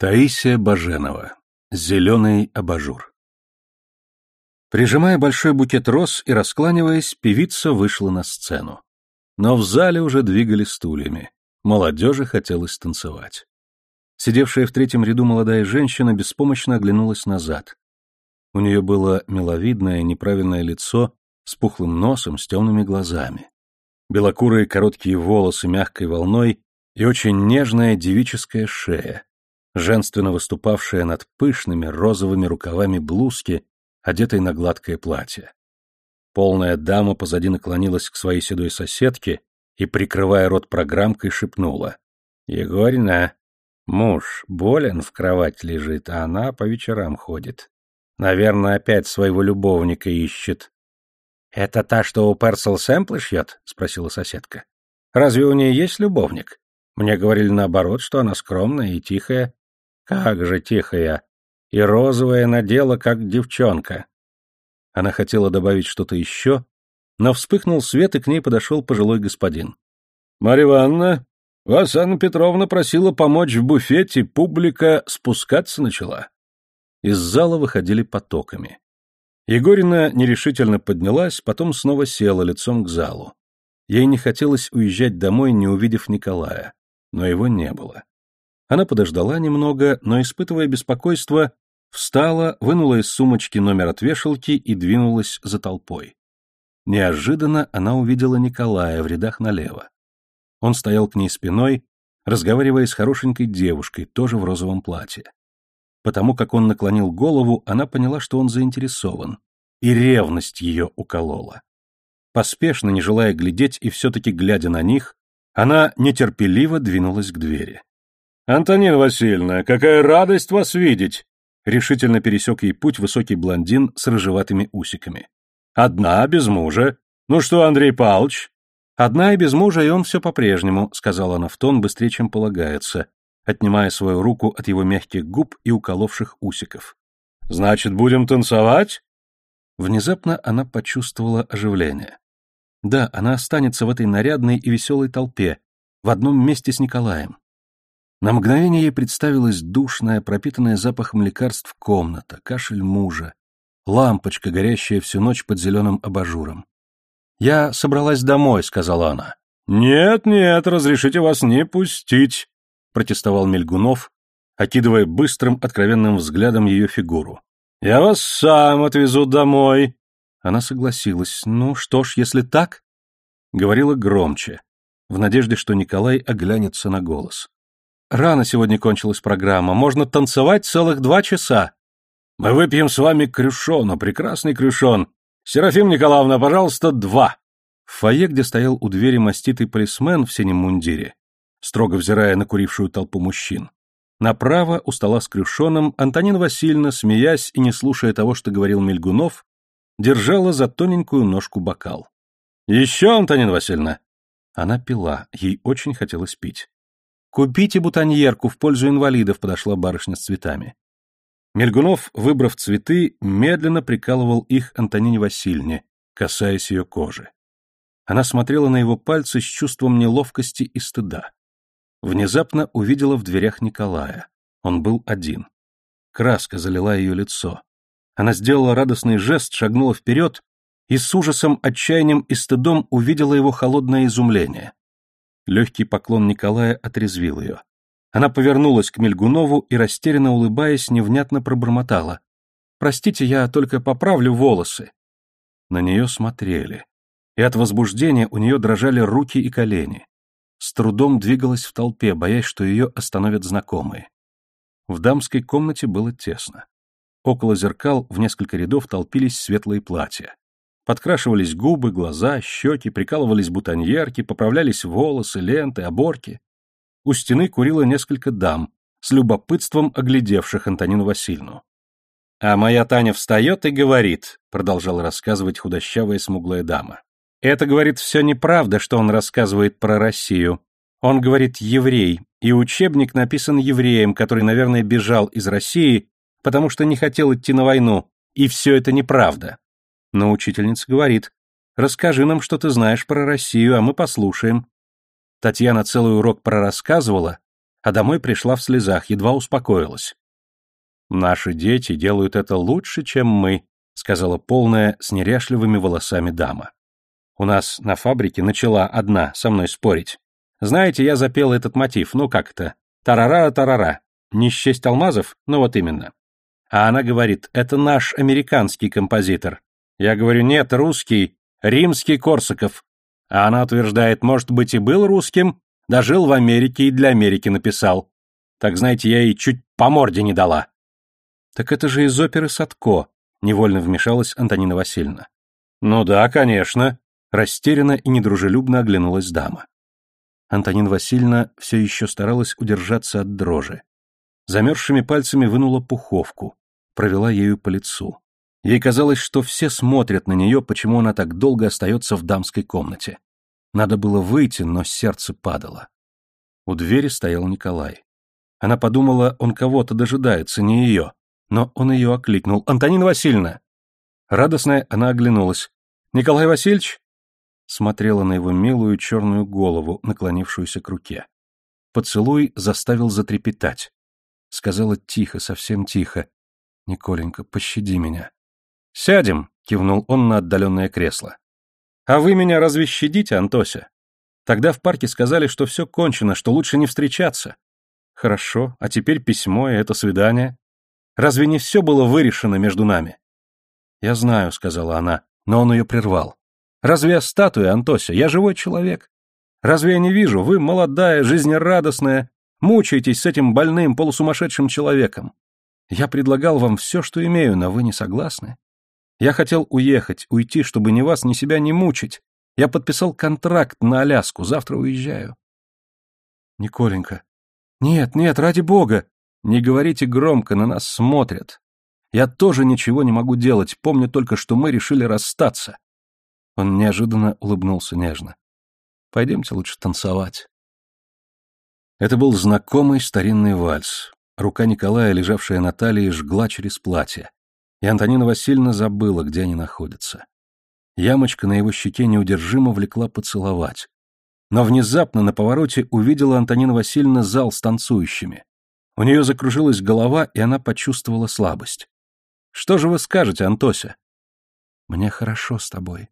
Таисия Баженова. Зеленый абажур. Прижимая большой букет роз и раскланиваясь, певица вышла на сцену. Но в зале уже двигали стульями. Молодежи хотелось танцевать. Сидевшая в третьем ряду молодая женщина беспомощно оглянулась назад. У нее было миловидное, неправильное лицо с пухлым носом, с темными глазами. Белокурые короткие волосы мягкой волной и очень нежная девическая шея, женственно выступавшая над пышными розовыми рукавами блузки, одетой на гладкое платье. Полная дама позади наклонилась к своей седой соседке и, прикрывая рот программкой, шепнула. «Егорина, муж болен, в кровать лежит, а она по вечерам ходит. Наверное, опять своего любовника ищет». «Это та, что у Персел сэмплы шьет?» — спросила соседка. «Разве у нее есть любовник? Мне говорили наоборот, что она скромная и тихая. Как же тихая. И розовая надела, как девчонка. Она хотела добавить что-то еще, но вспыхнул свет, и к ней подошел пожилой господин. — Марья Ивановна, вас Анна Петровна просила помочь в буфете, публика спускаться начала. Из зала выходили потоками. Егорина нерешительно поднялась, потом снова села лицом к залу. Ей не хотелось уезжать домой, не увидев Николая, но его не было. Она подождала немного, но, испытывая беспокойство, встала, вынула из сумочки номер от вешалки и двинулась за толпой. Неожиданно она увидела Николая в рядах налево. Он стоял к ней спиной, разговаривая с хорошенькой девушкой, тоже в розовом платье. Потому как он наклонил голову, она поняла, что он заинтересован, и ревность ее уколола. Поспешно, не желая глядеть и все-таки глядя на них, она нетерпеливо двинулась к двери. «Антонина Васильевна, какая радость вас видеть!» Решительно пересек ей путь высокий блондин с рыжеватыми усиками. «Одна, без мужа. Ну что, Андрей Павлович?» «Одна и без мужа, и он все по-прежнему», — сказала она в тон быстрее, чем полагается, отнимая свою руку от его мягких губ и уколовших усиков. «Значит, будем танцевать?» Внезапно она почувствовала оживление. Да, она останется в этой нарядной и веселой толпе, в одном месте с Николаем. На мгновение ей представилась душная, пропитанная запахом лекарств комната, кашель мужа, лампочка, горящая всю ночь под зеленым абажуром. «Я собралась домой», — сказала она. «Нет, нет, разрешите вас не пустить», — протестовал Мельгунов, окидывая быстрым, откровенным взглядом ее фигуру. «Я вас сам отвезу домой». Она согласилась. «Ну что ж, если так...» Говорила громче, в надежде, что Николай оглянется на голос. Рано сегодня кончилась программа. Можно танцевать целых два часа. Мы выпьем с вами крюшона, прекрасный крюшон. Серафим Николаевна, пожалуйста, два. В фойе, где стоял у двери маститый полисмен в синем мундире, строго взирая на курившую толпу мужчин, направо у стола с крюшоном Антонина Васильевна, смеясь и не слушая того, что говорил Мельгунов, держала за тоненькую ножку бокал. «Еще, Антонина Васильевна!» Она пила, ей очень хотелось пить. «Купите бутоньерку в пользу инвалидов», — подошла барышня с цветами. Мельгунов, выбрав цветы, медленно прикалывал их Антонине Васильевне, касаясь ее кожи. Она смотрела на его пальцы с чувством неловкости и стыда. Внезапно увидела в дверях Николая. Он был один. Краска залила ее лицо. Она сделала радостный жест, шагнула вперед и с ужасом, отчаянием и стыдом увидела его холодное изумление. Легкий поклон Николая отрезвил ее. Она повернулась к Мельгунову и, растерянно улыбаясь, невнятно пробормотала. «Простите, я только поправлю волосы». На нее смотрели, и от возбуждения у нее дрожали руки и колени. С трудом двигалась в толпе, боясь, что ее остановят знакомые. В дамской комнате было тесно. Около зеркал в несколько рядов толпились светлые платья. Подкрашивались губы, глаза, щеки, прикалывались бутоньерки, поправлялись волосы, ленты, оборки. У стены курило несколько дам, с любопытством оглядевших Антонину Васильевну. «А моя Таня встает и говорит», — продолжала рассказывать худощавая смуглая дама. «Это, говорит, все неправда, что он рассказывает про Россию. Он, говорит, еврей, и учебник написан евреем, который, наверное, бежал из России, потому что не хотел идти на войну, и все это неправда. Но учительница говорит, расскажи нам, что ты знаешь про Россию, а мы послушаем. Татьяна целый урок прорассказывала, а домой пришла в слезах, едва успокоилась. «Наши дети делают это лучше, чем мы», — сказала полная с неряшливыми волосами дама. У нас на фабрике начала одна со мной спорить. Знаете, я запела этот мотив, ну как это? Тарара-тарара. Не счесть алмазов? Ну вот именно. А она говорит, это наш американский композитор. Я говорю, нет, русский, римский Корсаков. А она утверждает, может быть, и был русским, да жил в Америке и для Америки написал. Так, знаете, я ей чуть по морде не дала. Так это же из оперы Садко, невольно вмешалась Антонина Васильевна. Ну да, конечно. Растерянно и недружелюбно оглянулась дама. Антонина Васильевна все еще старалась удержаться от дрожи. Замерзшими пальцами вынула пуховку, провела ею по лицу. Ей казалось, что все смотрят на нее, почему она так долго остается в дамской комнате. Надо было выйти, но сердце падало. У двери стоял Николай. Она подумала, он кого-то дожидается, не ее. Но он ее окликнул. «Антонина Васильевна!» Радостная, она оглянулась. «Николай Васильевич?» Смотрела на его милую черную голову, наклонившуюся к руке. Поцелуй заставил затрепетать. Сказала тихо, совсем тихо. «Николенька, пощади меня». «Сядем», — кивнул он на отдаленное кресло. «А вы меня разве щадите, Антося? Тогда в парке сказали, что все кончено, что лучше не встречаться. Хорошо, а теперь письмо и это свидание. Разве не все было вырешено между нами?» «Я знаю», — сказала она, но он ее прервал. «Разве я статуя, Антося? Я живой человек. Разве я не вижу? Вы молодая, жизнерадостная, мучаетесь с этим больным, полусумасшедшим человеком. Я предлагал вам все, что имею, но вы не согласны. Я хотел уехать, уйти, чтобы ни вас, ни себя не мучить. Я подписал контракт на Аляску, завтра уезжаю. Николенька. Нет, нет, ради бога. Не говорите громко, на нас смотрят. Я тоже ничего не могу делать, помню только, что мы решили расстаться. Он неожиданно улыбнулся нежно. Пойдемте лучше танцевать. Это был знакомый старинный вальс. Рука Николая, лежавшая на талии, жгла через платье и Антонина Васильевна забыла, где они находятся. Ямочка на его щеке неудержимо влекла поцеловать. Но внезапно на повороте увидела Антонина Васильевна зал с танцующими. У нее закружилась голова, и она почувствовала слабость. «Что же вы скажете, Антося?» «Мне хорошо с тобой».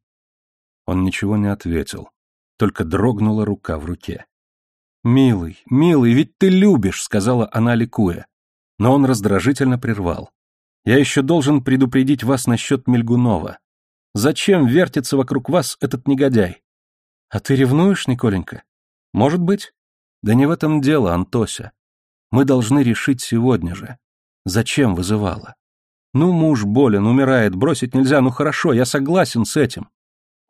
Он ничего не ответил, только дрогнула рука в руке. «Милый, милый, ведь ты любишь», — сказала она, ликуя. Но он раздражительно прервал. Я еще должен предупредить вас насчет Мельгунова. Зачем вертится вокруг вас этот негодяй? А ты ревнуешь, Николенька? Может быть? Да не в этом дело, Антося. Мы должны решить сегодня же. Зачем вызывала? Ну, муж болен, умирает, бросить нельзя, ну хорошо, я согласен с этим.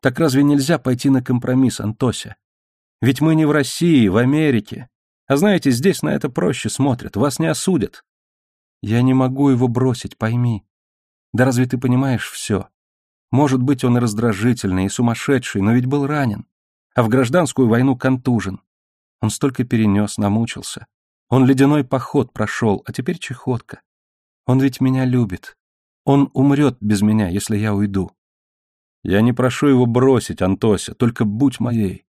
Так разве нельзя пойти на компромисс, Антося? Ведь мы не в России, в Америке. А знаете, здесь на это проще смотрят, вас не осудят. Я не могу его бросить, пойми. Да разве ты понимаешь все? Может быть, он и раздражительный, и сумасшедший, но ведь был ранен. А в гражданскую войну контужен. Он столько перенес, намучился. Он ледяной поход прошел, а теперь чехотка. Он ведь меня любит. Он умрет без меня, если я уйду. Я не прошу его бросить, Антося, только будь моей.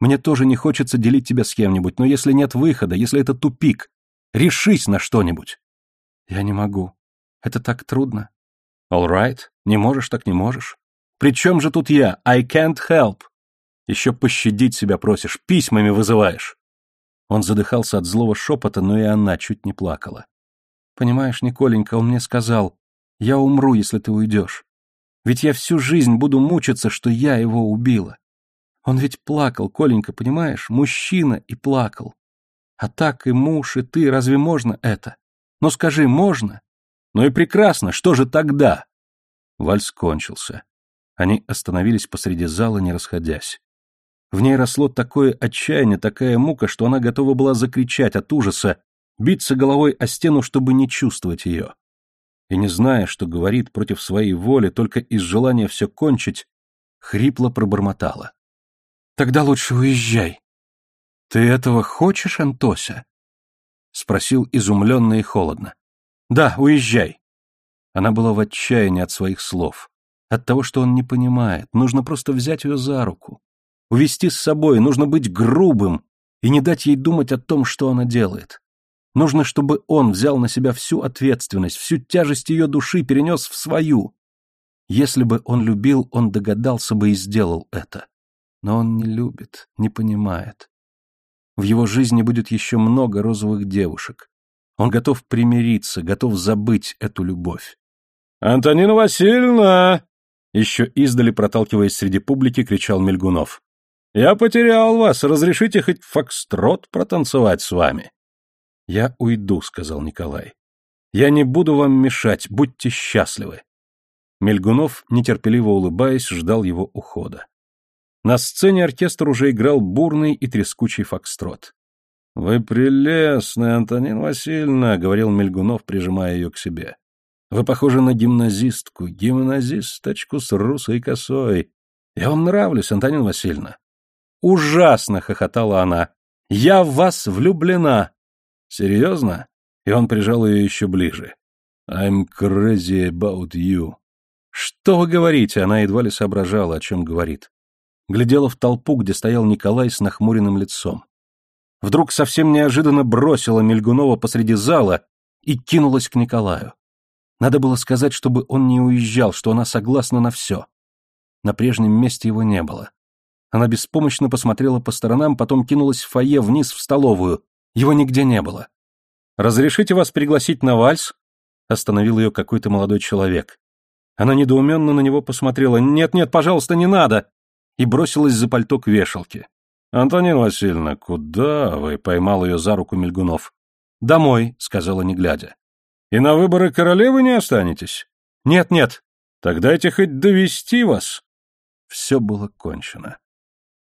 Мне тоже не хочется делить тебя с кем-нибудь, но если нет выхода, если это тупик, решись на что-нибудь. Я не могу. Это так трудно. All right. Не можешь, так не можешь. При чем же тут я? I can't help. Еще пощадить себя просишь, письмами вызываешь. Он задыхался от злого шепота, но и она чуть не плакала. Понимаешь, Николенька, он мне сказал, я умру, если ты уйдешь. Ведь я всю жизнь буду мучиться, что я его убила. Он ведь плакал, Коленька, понимаешь? Мужчина и плакал. А так и муж, и ты, разве можно это? Но скажи, можно? Ну и прекрасно, что же тогда? Вальс кончился. Они остановились посреди зала, не расходясь. В ней росло такое отчаяние, такая мука, что она готова была закричать от ужаса, биться головой о стену, чтобы не чувствовать ее. И не зная, что говорит против своей воли, только из желания все кончить, хрипло пробормотала. «Тогда лучше уезжай». «Ты этого хочешь, Антося?» Спросил изумленно и холодно. «Да, уезжай». Она была в отчаянии от своих слов. От того, что он не понимает. Нужно просто взять ее за руку. Увести с собой, нужно быть грубым. и не дать ей думать о том, что она делает. Нужно, чтобы он взял на себя всю ответственность, всю тяжесть ее души перенес в свою. Если бы он любил, он догадался бы и сделал это. Но он не любит, не понимает. В его жизни будет еще много розовых девушек. Он готов примириться, готов забыть эту любовь. «Антонина Васильевна!» Еще издали, проталкиваясь среди публики, кричал Мельгунов. «Я потерял вас. Разрешите хоть фокстрот протанцевать с вами?» «Я уйду», — сказал Николай. «Я не буду вам мешать, будьте счастливы». Мельгунов, нетерпеливо улыбаясь, ждал его ухода. На сцене оркестр уже играл бурный и трескучий фокстрот. «Вы прелестная, Антонина Васильевна», — говорил Мельгунов, прижимая ее к себе. «Вы похожи на гимназистку, гимназисточку с русой косой. Я вам нравлюсь, Антонина Васильевна». «Ужасно!» — хохотала она. «Я в вас влюблена!» «Серьезно?» И он прижал ее еще ближе. «I'm crazy about you». «Что вы говорите?» Она едва ли соображала, о чем говорит. Глядела в толпу, где стоял Николай с нахмуренным лицом. Вдруг совсем неожиданно бросила Мельгунова посреди зала и кинулась к Николаю. Надо было сказать, чтобы он не уезжал, что она согласна на все. На прежнем месте его не было. Она беспомощно посмотрела по сторонам, потом кинулась в фойе вниз в столовую. Его нигде не было. «Разрешите вас пригласить на вальс?» Остановил ее какой-то молодой человек. Она недоуменно на него посмотрела. «Нет-нет, пожалуйста, не надо!» И бросилась за пальто к вешалке. «Антонина Васильевна, куда вы?» — поймал ее за руку Мельгунов. «Домой», — сказала не глядя. «И на выборы королевы не останетесь?» «Нет-нет». «Так дайте хоть довести вас». Все было кончено.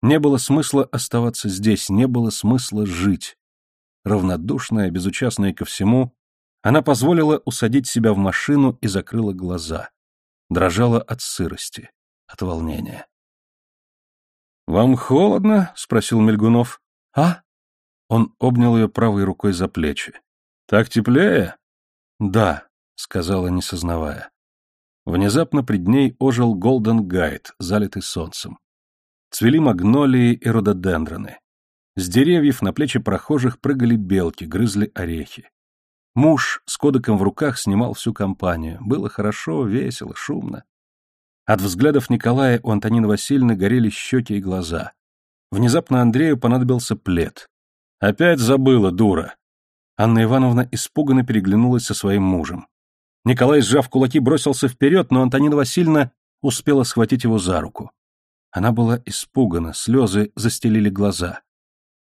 Не было смысла оставаться здесь, не было смысла жить равнодушная, безучастная ко всему, она позволила усадить себя в машину и закрыла глаза. Дрожала от сырости, от волнения. «Вам холодно?» — спросил Мельгунов. «А?» Он обнял ее правой рукой за плечи. «Так теплее?» «Да», — сказала, не сознавая. Внезапно пред ней ожил Голден Гайд, залитый солнцем. Цвели магнолии и рододендроны. С деревьев на плечи прохожих прыгали белки, грызли орехи. Муж с кодеком в руках снимал всю компанию. Было хорошо, весело, шумно. От взглядов Николая у Антонины Васильевны горели щеки и глаза. Внезапно Андрею понадобился плед. Опять забыла, дура. Анна Ивановна испуганно переглянулась со своим мужем. Николай, сжав кулаки, бросился вперед, но Антонина Васильевна успела схватить его за руку. Она была испугана, слезы застелили глаза.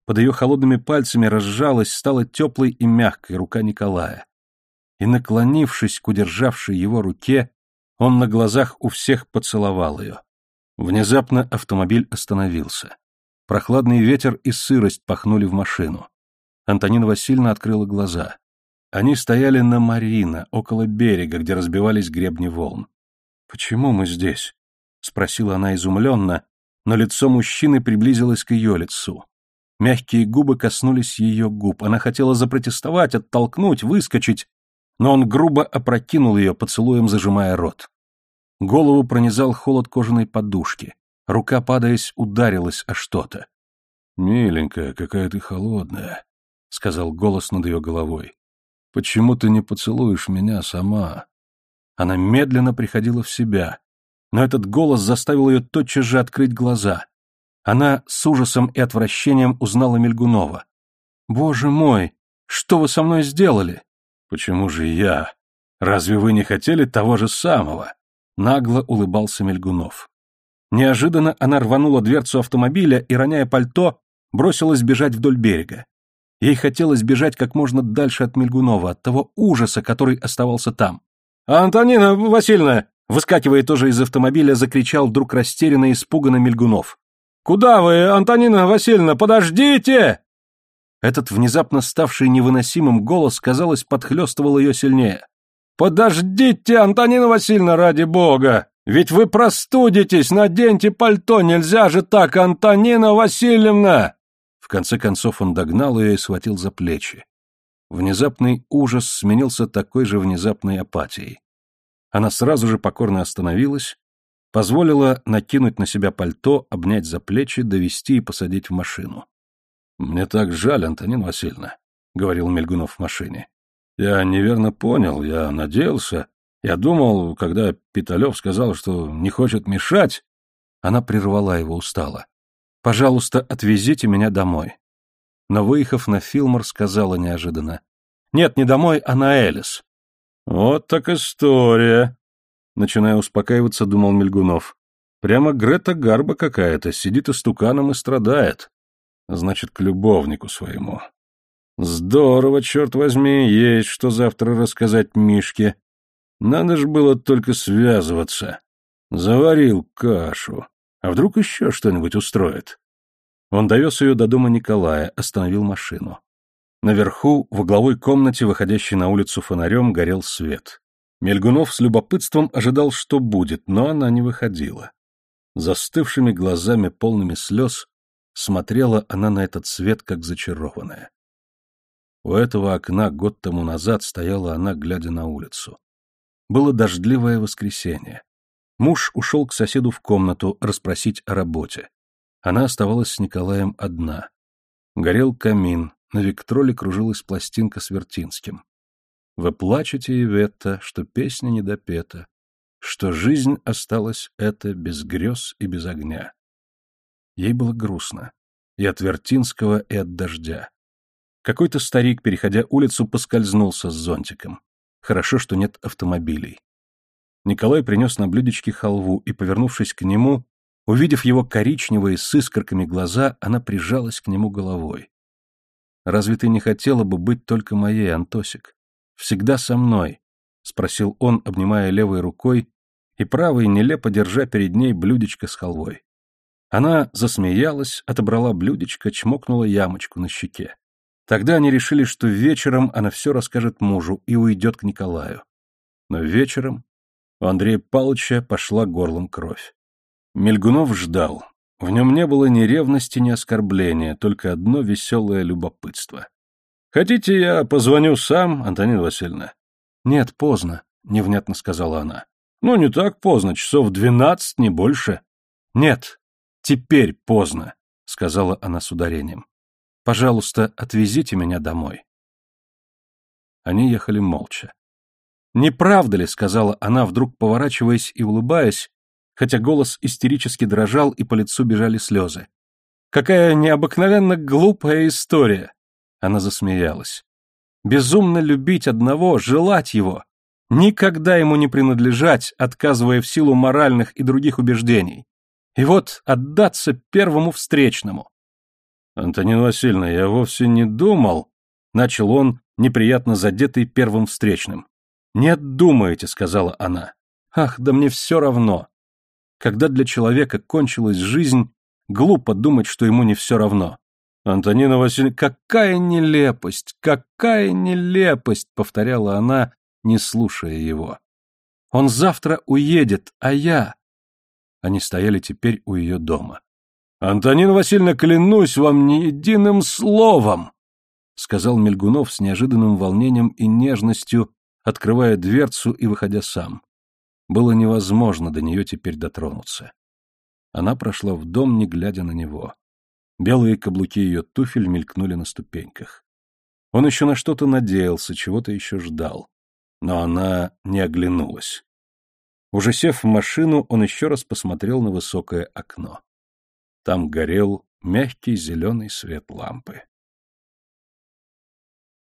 Под ее холодными пальцами разжалась, стала теплой и мягкой рука Николая. И, наклонившись к удержавшей его руке, он на глазах у всех поцеловал ее. Внезапно автомобиль остановился. Прохладный ветер и сырость пахнули в машину. Антонина Васильевна открыла глаза. Они стояли на Марина, около берега, где разбивались гребни волн. «Почему мы здесь?» — спросила она изумленно, но лицо мужчины приблизилось к ее лицу. Мягкие губы коснулись ее губ. Она хотела запротестовать, оттолкнуть, выскочить, но он грубо опрокинул ее, поцелуем зажимая рот. Голову пронизал холод кожаной подушки. Рука, падаясь, ударилась о что-то. «Миленькая, какая ты холодная», — сказал голос над ее головой. «Почему ты не поцелуешь меня сама?» Она медленно приходила в себя, но этот голос заставил ее тотчас же открыть глаза. Она с ужасом и отвращением узнала Мельгунова. «Боже мой, что вы со мной сделали?» «Почему же я? Разве вы не хотели того же самого?» Нагло улыбался Мельгунов. Неожиданно она рванула дверцу автомобиля и, роняя пальто, бросилась бежать вдоль берега. Ей хотелось бежать как можно дальше от Мельгунова, от того ужаса, который оставался там. «Антонина Васильевна!» Выскакивая тоже из автомобиля, закричал вдруг растерянно и испуганно Мельгунов. Куда вы, Антонина Васильевна, подождите!» Этот внезапно ставший невыносимым голос, казалось, подхлестывал ее сильнее. «Подождите, Антонина Васильевна, ради бога! Ведь вы простудитесь, наденьте пальто, нельзя же так, Антонина Васильевна!» В конце концов он догнал ее и схватил за плечи. Внезапный ужас сменился такой же внезапной апатией. Она сразу же покорно остановилась, позволила накинуть на себя пальто, обнять за плечи, довести и посадить в машину. Мне так жаль, Антонина Васильевна, — говорил Мельгунов в машине. Я неверно понял, я надеялся. Я думал, когда Питалев сказал, что не хочет мешать... Она прервала его устало. «Пожалуйста, отвезите меня домой». Но, выехав на Филмор, сказала неожиданно. «Нет, не домой, а на Элис». «Вот так история», — начиная успокаиваться, думал Мельгунов. «Прямо Грета Гарба какая-то, сидит истуканом и страдает. Значит, к любовнику своему. Здорово, черт возьми, есть что завтра рассказать Мишке. Надо ж было только связываться. Заварил кашу. А вдруг еще что-нибудь устроит? Он довез ее до дома Николая, остановил машину. Наверху, в угловой комнате, выходящей на улицу фонарем, горел свет. Мельгунов с любопытством ожидал, что будет, но она не выходила. Застывшими глазами, полными слез, смотрела она на этот свет, как зачарованная. У этого окна год тому назад стояла она, глядя на улицу. Было дождливое воскресенье. Муж ушел к соседу в комнату расспросить о работе. Она оставалась с Николаем одна. Горел камин, на Виктроле кружилась пластинка с Вертинским. «Вы плачете, Иветта, что песня не допета, что жизнь осталась эта без грез и без огня». Ей было грустно. И от Вертинского, и от дождя. Какой-то старик, переходя улицу, поскользнулся с зонтиком. Хорошо, что нет автомобилей. Николай принес на блюдечке халву, и, повернувшись к нему, увидев его коричневые с искорками глаза, она прижалась к нему головой. «Разве ты не хотела бы быть только моей, Антосик? Всегда со мной?» — спросил он, обнимая левой рукой и правой, нелепо держа перед ней блюдечко с халвой. Она засмеялась, отобрала блюдечко, чмокнула ямочку на щеке. Тогда они решили, что вечером она все расскажет мужу и уйдет к Николаю. Но вечером у Андрея Павловича пошла горлом кровь. Мельгунов ждал. В нем не было ни ревности, ни оскорбления, только одно веселое любопытство. «Хотите, я позвоню сам, Антонина Васильевна?» «Нет, поздно», — невнятно сказала она. «Ну, не так поздно, часов двенадцать, не больше». «Нет, теперь поздно», — сказала она с ударением. Пожалуйста, отвезите меня домой. Они ехали молча. «Не правда ли?» — сказала она, вдруг поворачиваясь и улыбаясь, хотя голос истерически дрожал и по лицу бежали слезы. «Какая необыкновенно глупая история!» Она засмеялась. «Безумно любить одного, желать его, никогда ему не принадлежать, отказывая в силу моральных и других убеждений. И вот отдаться первому встречному. «Антонина Васильевна, я вовсе не думал...» — начал он, неприятно задетый первым встречным. «Нет, думаете», — сказала она. «Ах, да мне все равно. Когда для человека кончилась жизнь, глупо думать, что ему не все равно». «Антонина Васильевна, какая нелепость, какая нелепость!» — повторяла она, не слушая его. «Он завтра уедет, а я...» Они стояли теперь у ее дома. Антонина Васильевна, клянусь вам ни единым словом, сказал Мельгунов с неожиданным волнением и нежностью, открывая дверцу и выходя сам. Было невозможно до нее теперь дотронуться. Она прошла в дом, не глядя на него. Белые каблуки ее туфель мелькнули на ступеньках. Он еще на что-то надеялся, чего-то еще ждал. Но она не оглянулась. Уже сев в машину, он еще раз посмотрел на высокое окно. Там горел мягкий зеленый свет лампы.